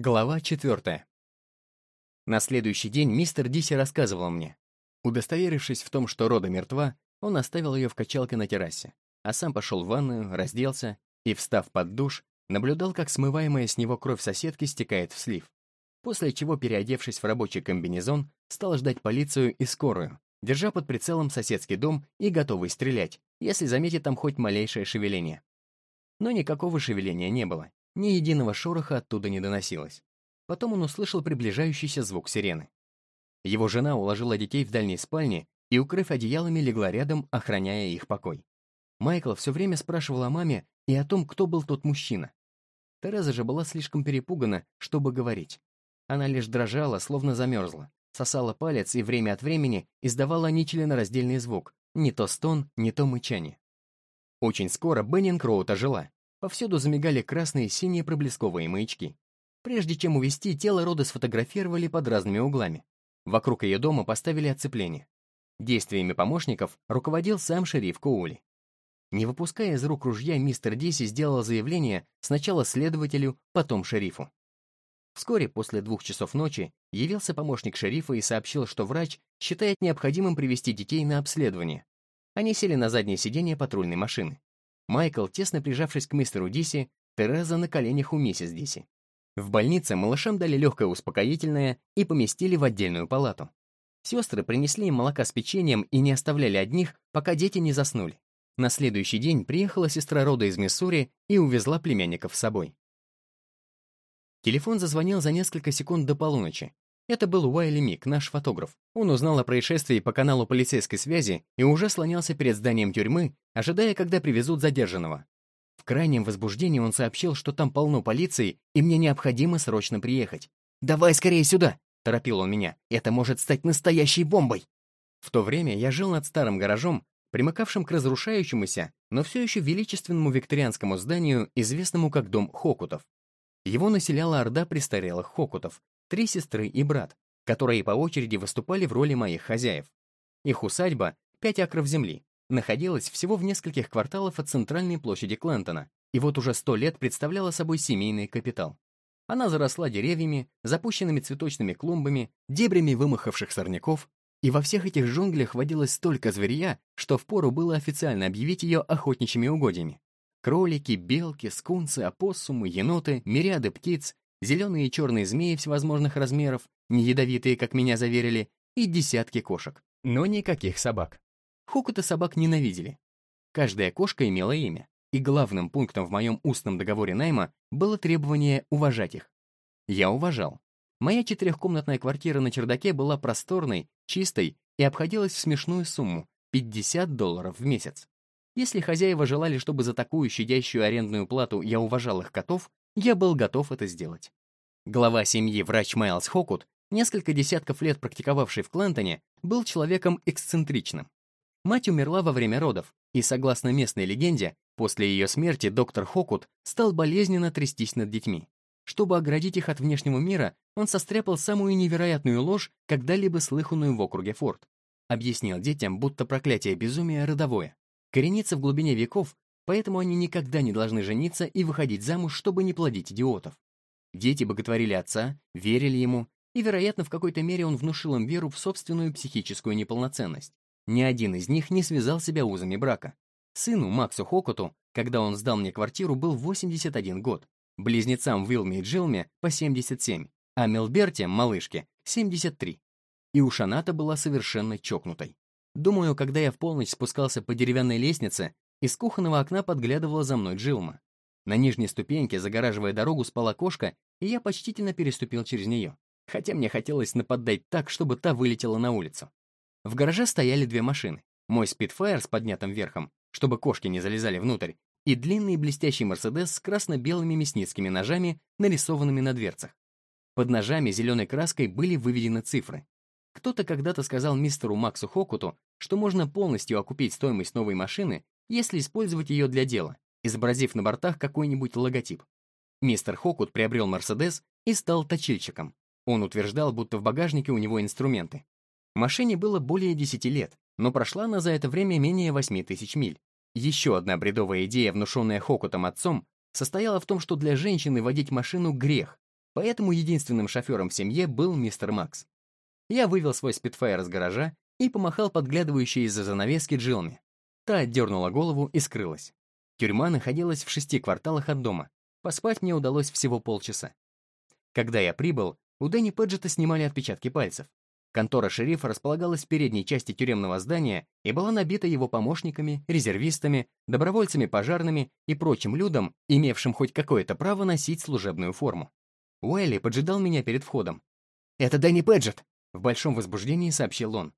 Глава четвертая. На следующий день мистер Диси рассказывал мне. Удостоверившись в том, что Рода мертва, он оставил ее в качалке на террасе, а сам пошел в ванную, разделся и, встав под душ, наблюдал, как смываемая с него кровь соседки стекает в слив. После чего, переодевшись в рабочий комбинезон, стал ждать полицию и скорую, держа под прицелом соседский дом и готовый стрелять, если заметит там хоть малейшее шевеление. Но никакого шевеления не было. Ни единого шороха оттуда не доносилось. Потом он услышал приближающийся звук сирены. Его жена уложила детей в дальней спальне и, укрыв одеялами, легла рядом, охраняя их покой. Майкл все время спрашивал о маме и о том, кто был тот мужчина. Тереза же была слишком перепугана, чтобы говорить. Она лишь дрожала, словно замерзла, сосала палец и время от времени издавала нечленораздельный звук, не то стон, не то мычание. Очень скоро Беннинг Роуд ожила. Повсюду замигали красные и синие проблесковые маячки. Прежде чем увезти, тело Рода сфотографировали под разными углами. Вокруг ее дома поставили оцепление. Действиями помощников руководил сам шериф Коули. Не выпуская из рук ружья, мистер Диси сделал заявление сначала следователю, потом шерифу. Вскоре после двух часов ночи явился помощник шерифа и сообщил, что врач считает необходимым привести детей на обследование. Они сели на заднее сиденье патрульной машины. Майкл, тесно прижавшись к мистеру Диси, Тереза на коленях у миссис Диси. В больнице малышам дали легкое успокоительное и поместили в отдельную палату. Сестры принесли им молока с печеньем и не оставляли одних, пока дети не заснули. На следующий день приехала сестра Рода из Миссури и увезла племянников с собой. Телефон зазвонил за несколько секунд до полуночи, это был Уайли Мик, наш фотограф. Он узнал о происшествии по каналу полицейской связи и уже слонялся перед зданием тюрьмы, ожидая, когда привезут задержанного. В крайнем возбуждении он сообщил, что там полно полиции, и мне необходимо срочно приехать. «Давай скорее сюда!» — торопил он меня. «Это может стать настоящей бомбой!» В то время я жил над старым гаражом, примыкавшим к разрушающемуся, но все еще величественному викторианскому зданию, известному как Дом Хокутов. Его населяла орда престарелых Хокутов, три сестры и брат, которые по очереди выступали в роли моих хозяев. Их усадьба, пять акров земли, находилась всего в нескольких кварталах от центральной площади Клентона, и вот уже сто лет представляла собой семейный капитал. Она заросла деревьями, запущенными цветочными клумбами, дебрями вымахавших сорняков, и во всех этих джунглях водилось столько зверья, что впору было официально объявить ее охотничьими угодьями. Кролики, белки, скунсы, опоссумы, еноты, мириады птиц, зеленые и черные змеи всевозможных размеров, не ядовитые, как меня заверили, и десятки кошек, но никаких собак. Хукута собак ненавидели. Каждая кошка имела имя, и главным пунктом в моем устном договоре найма было требование уважать их. Я уважал. Моя четырехкомнатная квартира на чердаке была просторной, чистой и обходилась в смешную сумму — 50 долларов в месяц. Если хозяева желали, чтобы за такую щадящую арендную плату я уважал их котов, я был готов это сделать. Глава семьи, врач Майлз Хокут, несколько десятков лет практиковавший в Клентоне, был человеком эксцентричным. Мать умерла во время родов, и, согласно местной легенде, после ее смерти доктор Хокут стал болезненно трястись над детьми. Чтобы оградить их от внешнего мира, он состряпал самую невероятную ложь, когда-либо слыханную в округе Форд. Объяснил детям, будто проклятие безумия родовое. Коренится в глубине веков поэтому они никогда не должны жениться и выходить замуж, чтобы не плодить идиотов. Дети боготворили отца, верили ему, и, вероятно, в какой-то мере он внушил им веру в собственную психическую неполноценность. Ни один из них не связал себя узами брака. Сыну, Максу Хокоту, когда он сдал мне квартиру, был 81 год, близнецам Вилме и Джилме по 77, а Мелберте, малышке, 73. И у Шаната была совершенно чокнутой. Думаю, когда я в полночь спускался по деревянной лестнице, из кухонного окна подглядывала за мной Джилма. На нижней ступеньке, загораживая дорогу, спала кошка, и я почтительно переступил через нее, хотя мне хотелось нападать так, чтобы та вылетела на улицу. В гараже стояли две машины. Мой спидфайр с поднятым верхом, чтобы кошки не залезали внутрь, и длинный блестящий Мерседес с красно-белыми мясницкими ножами, нарисованными на дверцах. Под ножами зеленой краской были выведены цифры. Кто-то когда-то сказал мистеру Максу Хокуту, что можно полностью окупить стоимость новой машины, если использовать ее для дела, изобразив на бортах какой-нибудь логотип. Мистер Хокут приобрел Мерседес и стал точильщиком. Он утверждал, будто в багажнике у него инструменты. Машине было более 10 лет, но прошла она за это время менее 8 тысяч миль. Еще одна бредовая идея, внушенная Хокутом отцом, состояла в том, что для женщины водить машину — грех, поэтому единственным шофером в семье был мистер Макс. Я вывел свой спидфайр из гаража и помахал подглядывающей из-за занавески Джилме. Та отдернула голову и скрылась. Тюрьма находилась в шести кварталах от дома. Поспать мне удалось всего полчаса. Когда я прибыл, у Дэнни Пэджета снимали отпечатки пальцев. Контора шерифа располагалась в передней части тюремного здания и была набита его помощниками, резервистами, добровольцами пожарными и прочим людом, имевшим хоть какое-то право носить служебную форму. Уэлли поджидал меня перед входом. «Это Дэнни Пэджет!» — в большом возбуждении сообщил он.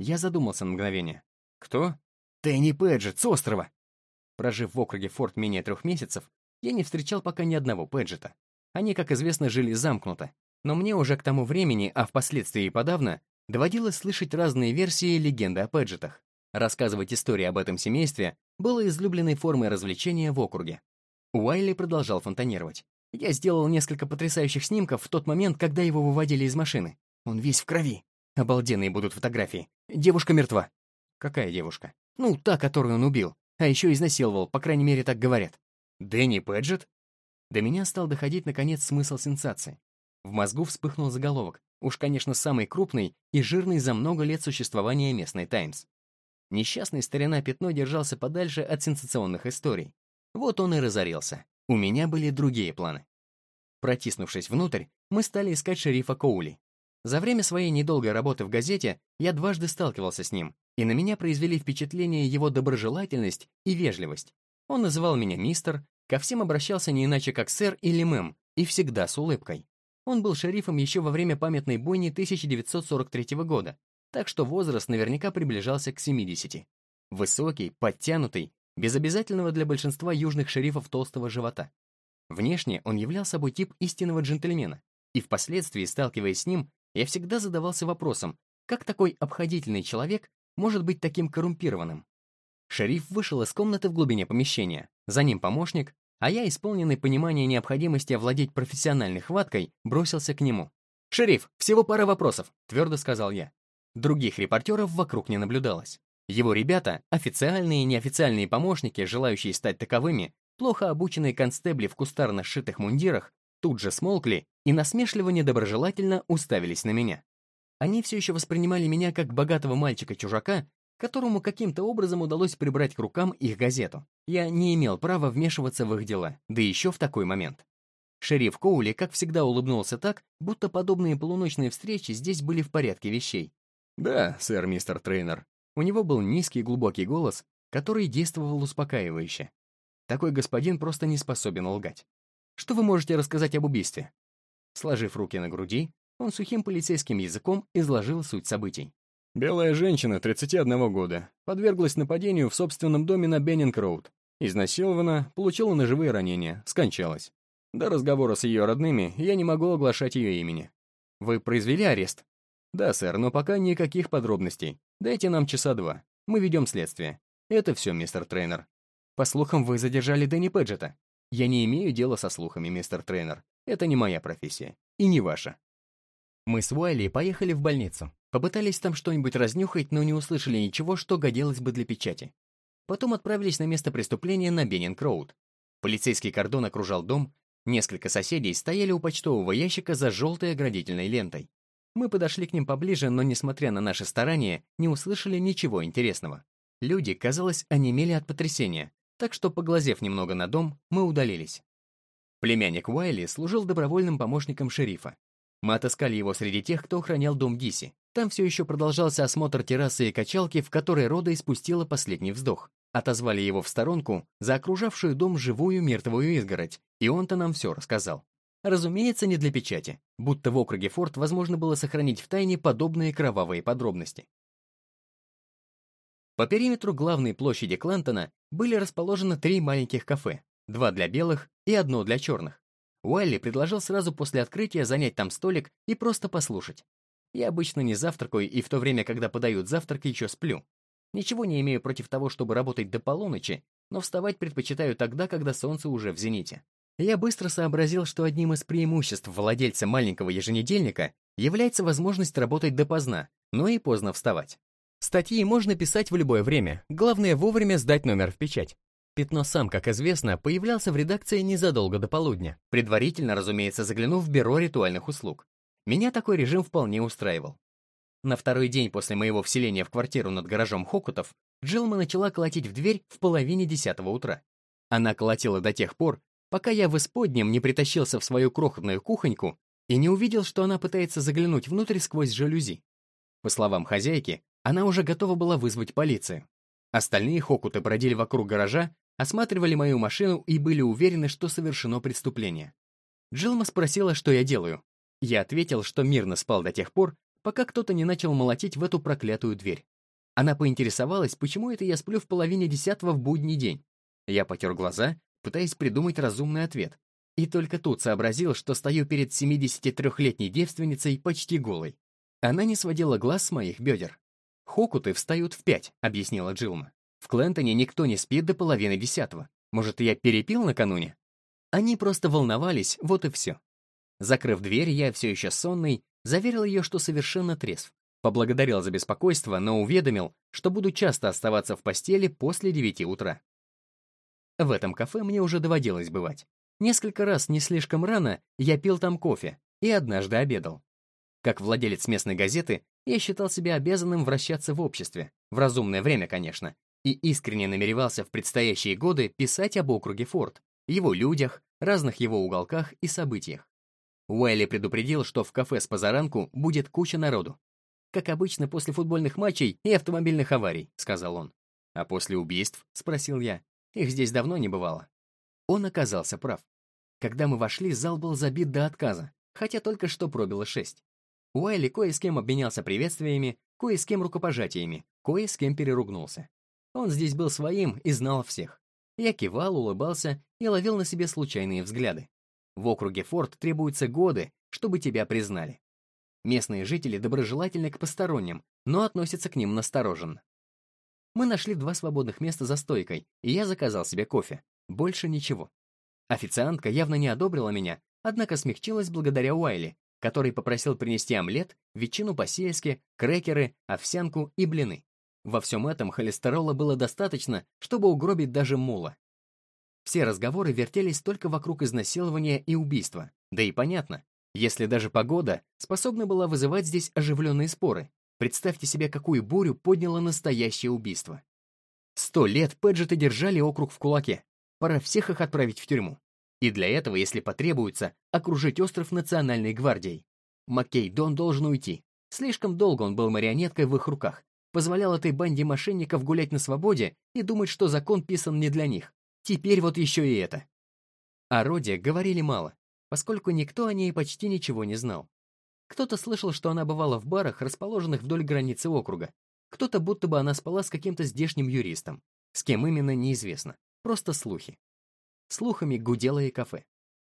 Я задумался на мгновение. «Кто?» «Дэнни Пэджет, с острова!» Прожив в округе Форт менее трех месяцев, я не встречал пока ни одного Пэджета. Они, как известно, жили замкнуто, но мне уже к тому времени, а впоследствии и подавно, доводилось слышать разные версии легенды о Пэджетах. Рассказывать истории об этом семействе было излюбленной формой развлечения в округе. Уайли продолжал фонтанировать. Я сделал несколько потрясающих снимков в тот момент, когда его выводили из машины. Он весь в крови. Обалденные будут фотографии. Девушка мертва. Какая девушка? Ну, та, которую он убил. А еще изнасиловал, по крайней мере, так говорят. Дэнни Пэджет? До меня стал доходить, наконец, смысл сенсации. В мозгу вспыхнул заголовок. Уж, конечно, самый крупный и жирный за много лет существования местной «Таймс». Несчастный старина Пятно держался подальше от сенсационных историй. Вот он и разорился. У меня были другие планы. Протиснувшись внутрь, мы стали искать шерифа Коули. За время своей недолгой работы в газете я дважды сталкивался с ним, и на меня произвели впечатление его доброжелательность и вежливость. Он называл меня мистер, ко всем обращался не иначе как сэр или мэм, и всегда с улыбкой. Он был шерифом еще во время памятной бойни 1943 года, так что возраст наверняка приближался к 70. Высокий, подтянутый, без обязательного для большинства южных шерифов толстого живота. Внешне он являл собой тип истинного джентльмена, и впоследствии, сталкиваясь с ним, я всегда задавался вопросом, как такой обходительный человек может быть таким коррумпированным? Шериф вышел из комнаты в глубине помещения, за ним помощник, а я, исполненный понимания необходимости овладеть профессиональной хваткой, бросился к нему. «Шериф, всего пара вопросов», — твердо сказал я. Других репортеров вокруг не наблюдалось. Его ребята, официальные и неофициальные помощники, желающие стать таковыми, плохо обученные констебли в кустарно сшитых мундирах, тут же смолкли и насмешливо-недоброжелательно уставились на меня. Они все еще воспринимали меня как богатого мальчика-чужака, которому каким-то образом удалось прибрать к рукам их газету. Я не имел права вмешиваться в их дела, да еще в такой момент. Шериф Коули, как всегда, улыбнулся так, будто подобные полуночные встречи здесь были в порядке вещей. «Да, сэр, мистер трейнер». У него был низкий глубокий голос, который действовал успокаивающе. Такой господин просто не способен лгать. Что вы можете рассказать об убийстве?» Сложив руки на груди, он сухим полицейским языком изложил суть событий. Белая женщина 31 года подверглась нападению в собственном доме на Беннинг-Роуд. Изнасилована, получила ножевые ранения, скончалась. До разговора с ее родными я не могу оглашать ее имени. Вы произвели арест? Да, сэр, но пока никаких подробностей. Дайте нам часа два. Мы ведем следствие. Это все, мистер тренер. По слухам, вы задержали Дэнни Пэджета. Я не имею дела со слухами, мистер тренер. Это не моя профессия. И не ваша. Мы с Уайли поехали в больницу. Попытались там что-нибудь разнюхать, но не услышали ничего, что годилось бы для печати. Потом отправились на место преступления на Беннинг-Роуд. Полицейский кордон окружал дом, несколько соседей стояли у почтового ящика за желтой оградительной лентой. Мы подошли к ним поближе, но, несмотря на наши старания, не услышали ничего интересного. Люди, казалось, онемели от потрясения, так что, поглазев немного на дом, мы удалились. Племянник Уайли служил добровольным помощником шерифа. Мы отыскали его среди тех, кто охранял дом Гиси. Там все еще продолжался осмотр террасы и качалки, в которой Рода испустила последний вздох. Отозвали его в сторонку за окружавшую дом живую мертвую изгородь, и он-то нам все рассказал. Разумеется, не для печати, будто в округе Форт возможно было сохранить в тайне подобные кровавые подробности. По периметру главной площади Клантона были расположены три маленьких кафе, два для белых и одно для черных. Уайли предложил сразу после открытия занять там столик и просто послушать. Я обычно не завтракаю и в то время, когда подают завтрак, еще сплю. Ничего не имею против того, чтобы работать до полуночи, но вставать предпочитаю тогда, когда солнце уже в зените. Я быстро сообразил, что одним из преимуществ владельца маленького еженедельника является возможность работать допоздна, но и поздно вставать. Статьи можно писать в любое время, главное вовремя сдать номер в печать. Пятно сам, как известно, появлялся в редакции незадолго до полудня, предварительно, разумеется, заглянув в бюро ритуальных услуг. Меня такой режим вполне устраивал. На второй день после моего вселения в квартиру над гаражом Хокутов Джилма начала колотить в дверь в половине десятого утра. Она колотила до тех пор, пока я в исподнем не притащился в свою крохотную кухоньку и не увидел, что она пытается заглянуть внутрь сквозь жалюзи. По словам хозяйки, она уже готова была вызвать полицию. Остальные Хокуты бродили вокруг гаража, осматривали мою машину и были уверены, что совершено преступление. Джилма спросила, что я делаю. Я ответил, что мирно спал до тех пор, пока кто-то не начал молотить в эту проклятую дверь. Она поинтересовалась, почему это я сплю в половине десятого в будний день. Я потер глаза, пытаясь придумать разумный ответ. И только тут сообразил, что стою перед 73-летней девственницей почти голой. Она не сводила глаз с моих бедер. «Хокуты встают в пять», — объяснила Джилма. В Клентоне никто не спит до половины десятого. Может, я перепил накануне? Они просто волновались, вот и все. Закрыв дверь, я все еще сонный, заверил ее, что совершенно трезв. Поблагодарил за беспокойство, но уведомил, что буду часто оставаться в постели после девяти утра. В этом кафе мне уже доводилось бывать. Несколько раз не слишком рано я пил там кофе и однажды обедал. Как владелец местной газеты, я считал себя обязанным вращаться в обществе, в разумное время, конечно, и искренне намеревался в предстоящие годы писать об округе Форд, его людях, разных его уголках и событиях. Уайли предупредил, что в кафе с позаранку будет куча народу. «Как обычно после футбольных матчей и автомобильных аварий», — сказал он. «А после убийств?» — спросил я. «Их здесь давно не бывало». Он оказался прав. Когда мы вошли, зал был забит до отказа, хотя только что пробило шесть. Уайли кое с кем обменялся приветствиями, кое с кем рукопожатиями, кое с кем переругнулся. Он здесь был своим и знал всех. Я кивал, улыбался и ловил на себе случайные взгляды. В округе Форт требуются годы, чтобы тебя признали. Местные жители доброжелательны к посторонним, но относятся к ним настороженно. Мы нашли два свободных места за стойкой, и я заказал себе кофе. Больше ничего. Официантка явно не одобрила меня, однако смягчилась благодаря Уайли, который попросил принести омлет, ветчину по-сельски, крекеры, овсянку и блины. Во всем этом холестерола было достаточно, чтобы угробить даже мула. Все разговоры вертелись только вокруг изнасилования и убийства. Да и понятно, если даже погода способна была вызывать здесь оживленные споры, представьте себе, какую бурю подняло настоящее убийство. Сто лет Пэджеты держали округ в кулаке. Пора всех их отправить в тюрьму. И для этого, если потребуется, окружить остров Национальной гвардией. Маккей Дон должен уйти. Слишком долго он был марионеткой в их руках, позволял этой банде мошенников гулять на свободе и думать, что закон писан не для них. Теперь вот еще и это. О Роде говорили мало, поскольку никто о ней почти ничего не знал. Кто-то слышал, что она бывала в барах, расположенных вдоль границы округа. Кто-то будто бы она спала с каким-то здешним юристом. С кем именно, неизвестно. Просто слухи. Слухами гудело и кафе.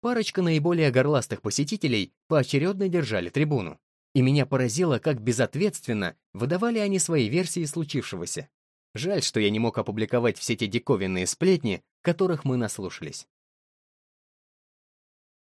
Парочка наиболее горластых посетителей поочередно держали трибуну. И меня поразило, как безответственно выдавали они свои версии случившегося. Жаль, что я не мог опубликовать все те диковинные сплетни, которых мы наслушались.